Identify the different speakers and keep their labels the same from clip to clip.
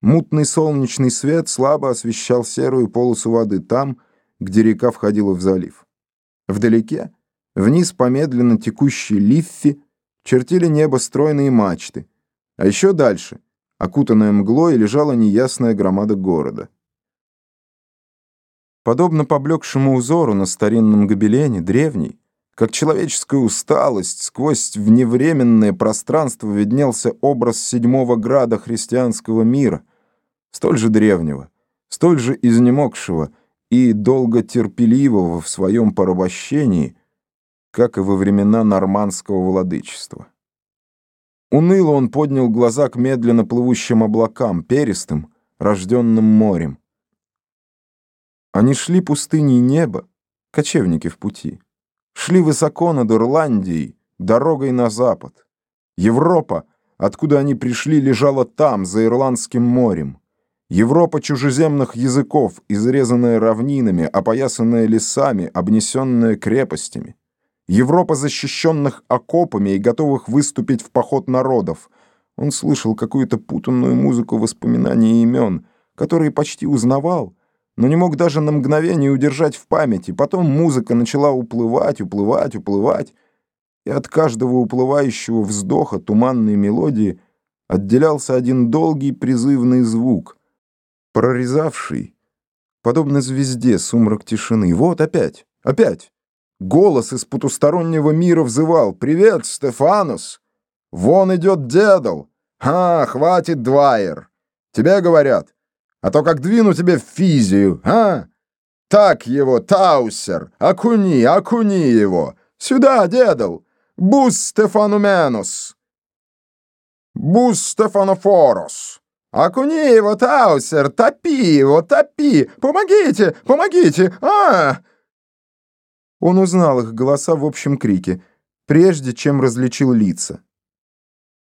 Speaker 1: Мутный солнечный свет слабо освещал серую полосу воды там, где река входила в залив. Вдалеке, вниз по медленно текущей лиффи, чертили небо стройные мачты, а еще дальше, окутанная мглой, лежала неясная громада города. Подобно поблекшему узору на старинном гобелене, древний, как человеческая усталость, сквозь вневременное пространство виднелся образ седьмого града христианского мира, столь же древнего, столь же изнемогшего и долготерпеливого в своем порабощении, как и во времена нормандского владычества. Уныло он поднял глаза к медленно плывущим облакам, перистым, рожденным морем. Они шли пустыней неба, кочевники в пути шли высоко над Ирландией, дорогой на запад. Европа, откуда они пришли, лежала там, за Ирландским морем. Европа чужеземных языков, изрезанная равнинами, опоясанная лесами, обнесенная крепостями. Европа защищенных окопами и готовых выступить в поход народов. Он слышал какую-то путанную музыку воспоминаний имен, которые почти узнавал, но не мог даже на мгновение удержать в памяти. Потом музыка начала уплывать, уплывать, уплывать, и от каждого уплывающего вздоха туманной мелодии отделялся один долгий призывный звук, прорезавший, подобно звезде, сумрак тишины. Вот опять, опять. Голос из потустороннего мира взывал «Привет, Стефанус! Вон идет дедал! А, хватит, Двайер! Тебе говорят, а то как двину тебе в физию, а? Так его, Таусер, окуни, окуни его. Сюда, дедал. Бус Стефануменус. Бус Стефанофорос. Окуни его, Таусер, топи его, топи. Помогите, помогите, а! Он узнал их голоса в общем крике, прежде чем различил лица.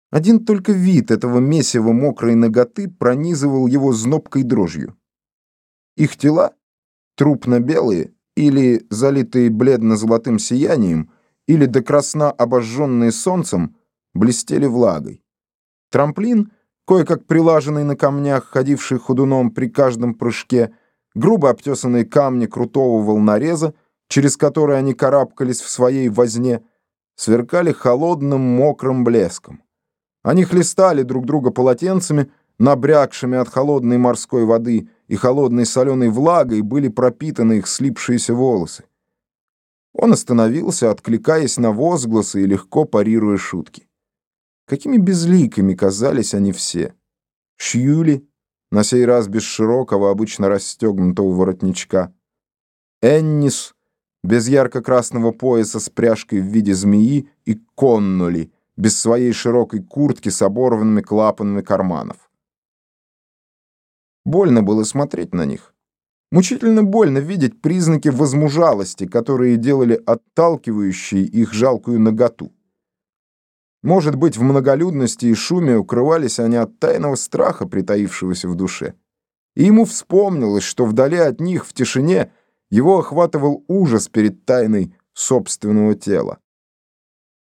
Speaker 1: Один только вид этого месива мокрой ноготы пронизывал его знобкой дрожью. Их тела, трупно-белые или залитые бледно-золотым сиянием, или до красна обожженные солнцем, блестели влагой. Трамплин, кое-как прилаженный на камнях, ходивший ходуном при каждом прыжке, грубо обтесанные камни крутого волнореза, через которые они карабкались в своей возне, сверкали холодным мокрым блеском. Они хлестали друг друга полотенцами, набрякшими от холодной морской воды и холодной соленой влагой были пропитаны их слипшиеся волосы. Он остановился, откликаясь на возгласы и легко парируя шутки. Какими безликими казались они все. Шьюли, на сей раз без широкого, обычно расстегнутого воротничка. Эннис, без ярко-красного пояса с пряжкой в виде змеи и коннули, без своей широкой куртки с оборванными клапанами карманов. Больно было смотреть на них. Мучительно больно видеть признаки возмужалости, которые делали отталкивающей их жалкую наготу. Может быть, в многолюдности и шуме укрывались они от тайного страха, притаившегося в душе. И ему вспомнилось, что вдали от них, в тишине, его охватывал ужас перед тайной собственного тела.